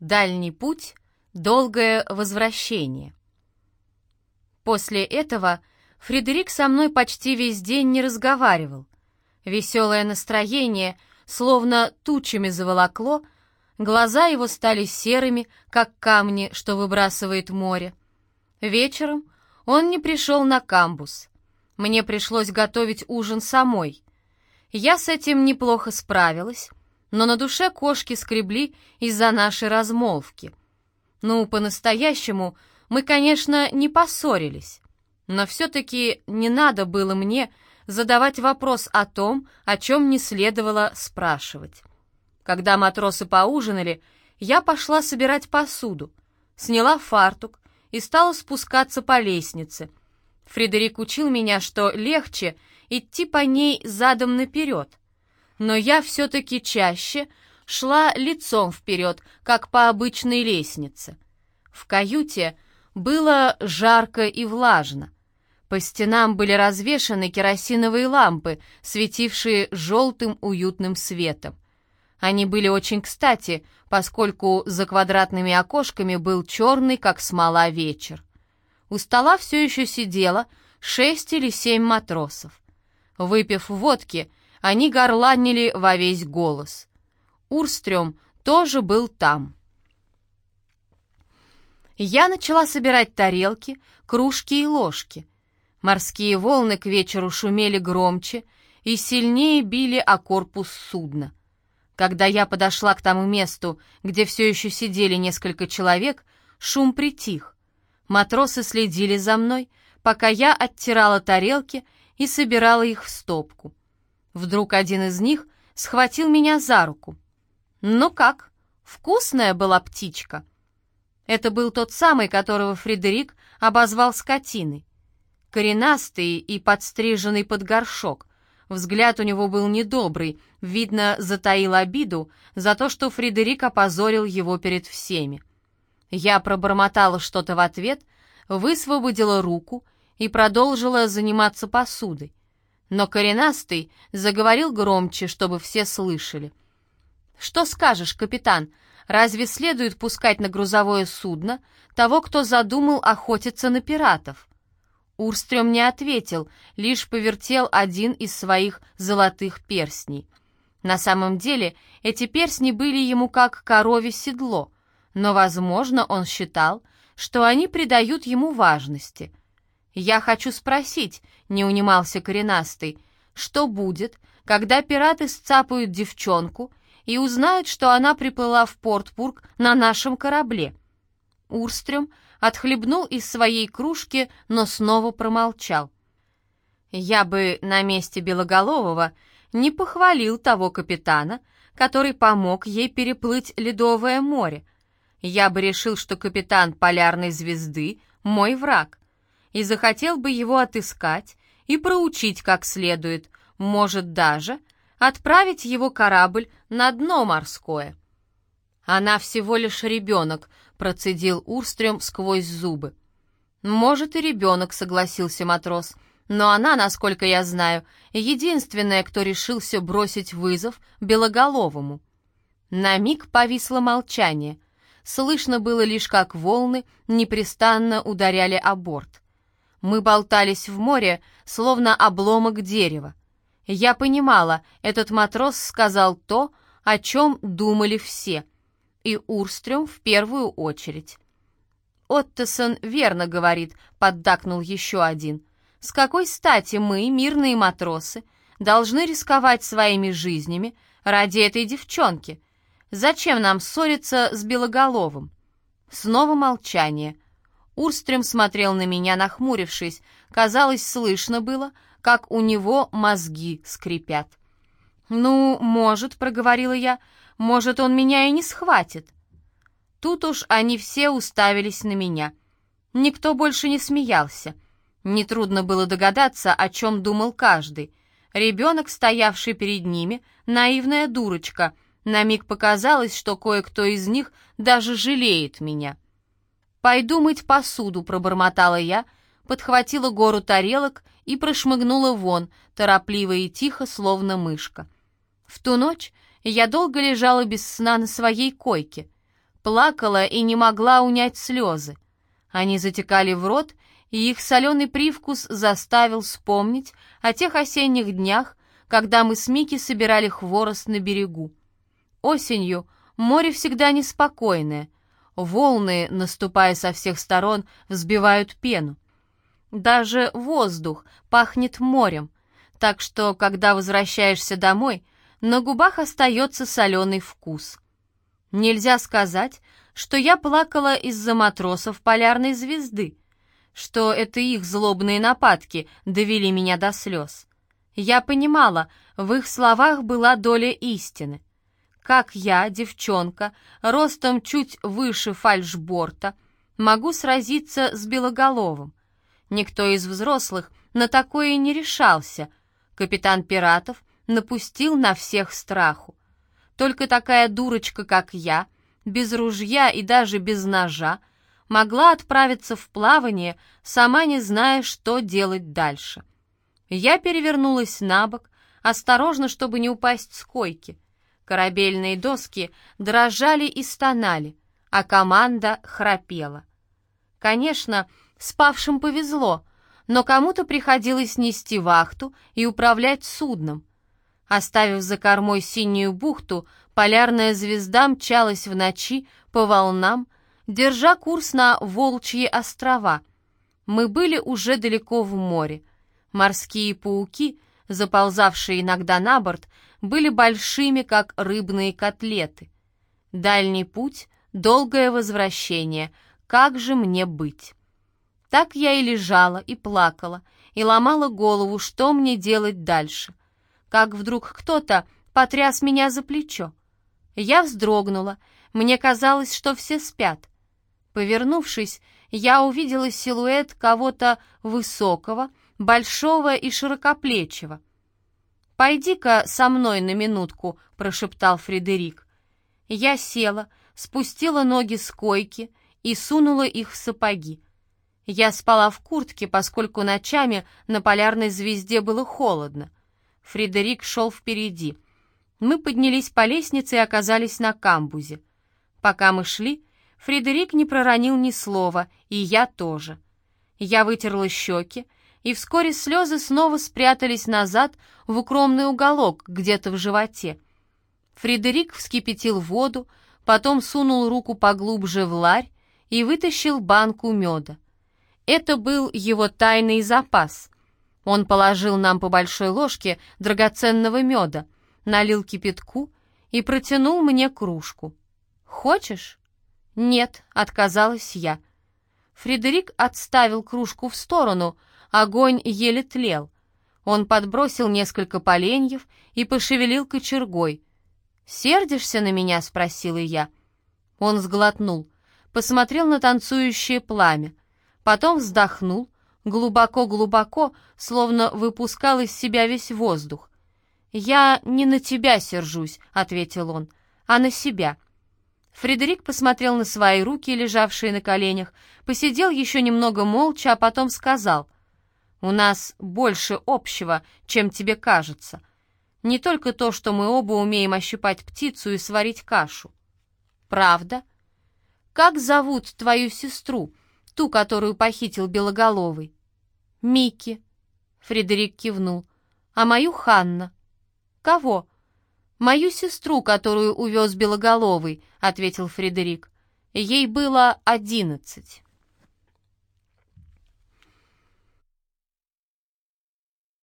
Дальний путь, долгое возвращение. После этого Фредерик со мной почти весь день не разговаривал. Веселое настроение словно тучами заволокло, глаза его стали серыми, как камни, что выбрасывает море. Вечером он не пришел на камбус. Мне пришлось готовить ужин самой. Я с этим неплохо справилась, но на душе кошки скребли из-за нашей размолвки. Ну, по-настоящему, мы, конечно, не поссорились, но все-таки не надо было мне задавать вопрос о том, о чем не следовало спрашивать. Когда матросы поужинали, я пошла собирать посуду, сняла фартук и стала спускаться по лестнице. Фредерик учил меня, что легче идти по ней задом наперед, но я все-таки чаще шла лицом вперед, как по обычной лестнице. В каюте было жарко и влажно. По стенам были развешаны керосиновые лампы, светившие желтым уютным светом. Они были очень кстати, поскольку за квадратными окошками был черный, как смола, вечер. У стола все еще сидело шесть или семь матросов. Выпив водки, они горланили во весь голос. Урстрём тоже был там. Я начала собирать тарелки, кружки и ложки. Морские волны к вечеру шумели громче и сильнее били о корпус судна. Когда я подошла к тому месту, где все еще сидели несколько человек, шум притих. Матросы следили за мной, пока я оттирала тарелки и собирала их в стопку. Вдруг один из них схватил меня за руку. «Ну как, вкусная была птичка?» Это был тот самый, которого Фредерик обозвал скотиной. Коренастый и подстриженный под горшок. Взгляд у него был недобрый, видно, затаил обиду за то, что Фредерик опозорил его перед всеми. Я пробормотала что-то в ответ, высвободила руку и продолжила заниматься посудой. Но коренастый заговорил громче, чтобы все слышали. «Что скажешь, капитан? Разве следует пускать на грузовое судно того, кто задумал охотиться на пиратов?» Урстрём не ответил, лишь повертел один из своих золотых перстней. На самом деле эти перстни были ему как корове седло, но, возможно, он считал, что они придают ему важности. «Я хочу спросить», — не унимался коренастый, «что будет, когда пираты сцапают девчонку и узнают, что она приплыла в Портбург на нашем корабле?» Урстрем отхлебнул из своей кружки, но снова промолчал. «Я бы на месте Белоголового не похвалил того капитана, который помог ей переплыть Ледовое море. Я бы решил, что капитан полярной звезды — мой враг и захотел бы его отыскать и проучить как следует, может даже отправить его корабль на дно морское. «Она всего лишь ребенок», — процедил Урстрем сквозь зубы. «Может, и ребенок», — согласился матрос, «но она, насколько я знаю, единственная, кто решился бросить вызов Белоголовому». На миг повисло молчание. Слышно было лишь, как волны непрестанно ударяли о борт. Мы болтались в море, словно обломок дерева. Я понимала, этот матрос сказал то, о чем думали все, и Урстрём в первую очередь. «Оттесон верно говорит», — поддакнул еще один. «С какой стати мы, мирные матросы, должны рисковать своими жизнями ради этой девчонки? Зачем нам ссориться с Белоголовым?» Снова молчание — Урстрем смотрел на меня, нахмурившись. Казалось, слышно было, как у него мозги скрипят. «Ну, может», — проговорила я, — «может, он меня и не схватит». Тут уж они все уставились на меня. Никто больше не смеялся. Нетрудно было догадаться, о чем думал каждый. Ребенок, стоявший перед ними, наивная дурочка. На миг показалось, что кое-кто из них даже жалеет меня. «Пойду мыть посуду», — пробормотала я, подхватила гору тарелок и прошмыгнула вон, торопливо и тихо, словно мышка. В ту ночь я долго лежала без сна на своей койке. плакала и не могла унять слезы. Они затекали в рот, и их соленый привкус заставил вспомнить о тех осенних днях, когда мы с Мики собирали хворост на берегу. Осенью море всегда неспокойное. Волны, наступая со всех сторон, взбивают пену. Даже воздух пахнет морем, так что, когда возвращаешься домой, на губах остается соленый вкус. Нельзя сказать, что я плакала из-за матросов полярной звезды, что это их злобные нападки довели меня до слез. Я понимала, в их словах была доля истины. Как я, девчонка, ростом чуть выше фальшборта, могу сразиться с Белоголовым? Никто из взрослых на такое не решался. Капитан пиратов напустил на всех страху. Только такая дурочка, как я, без ружья и даже без ножа, могла отправиться в плавание, сама не зная, что делать дальше. Я перевернулась на бок, осторожно, чтобы не упасть с койки. Корабельные доски дрожали и стонали, а команда храпела. Конечно, спавшим повезло, но кому-то приходилось нести вахту и управлять судном. Оставив за кормой синюю бухту, полярная звезда мчалась в ночи по волнам, держа курс на Волчьи острова. Мы были уже далеко в море. Морские пауки, заползавшие иногда на борт, были большими, как рыбные котлеты. Дальний путь, долгое возвращение. Как же мне быть? Так я и лежала, и плакала, и ломала голову, что мне делать дальше. Как вдруг кто-то потряс меня за плечо. Я вздрогнула, мне казалось, что все спят. Повернувшись, я увидела силуэт кого-то высокого, большого и широкоплечего. «Пойди-ка со мной на минутку», — прошептал Фредерик. Я села, спустила ноги с койки и сунула их в сапоги. Я спала в куртке, поскольку ночами на полярной звезде было холодно. Фредерик шел впереди. Мы поднялись по лестнице и оказались на камбузе. Пока мы шли, Фредерик не проронил ни слова, и я тоже. Я вытерла щеки, и вскоре слезы снова спрятались назад в укромный уголок где-то в животе. Фредерик вскипятил воду, потом сунул руку поглубже в ларь и вытащил банку меда. Это был его тайный запас. Он положил нам по большой ложке драгоценного меда, налил кипятку и протянул мне кружку. «Хочешь?» «Нет», — отказалась я. Фредерик отставил кружку в сторону — Огонь еле тлел. Он подбросил несколько поленьев и пошевелил кочергой. «Сердишься на меня?» — спросила я. Он сглотнул, посмотрел на танцующее пламя, потом вздохнул, глубоко-глубоко, словно выпускал из себя весь воздух. «Я не на тебя сержусь», — ответил он, — «а на себя». Фредерик посмотрел на свои руки, лежавшие на коленях, посидел еще немного молча, а потом сказал — у нас больше общего, чем тебе кажется. Не только то, что мы оба умеем ощипать птицу и сварить кашу. Правда? Как зовут твою сестру, ту, которую похитил Белоголовый? Микки. Фредерик кивнул. А мою Ханна? Кого? Мою сестру, которую увез Белоголовый, ответил Фредерик. Ей было одиннадцать.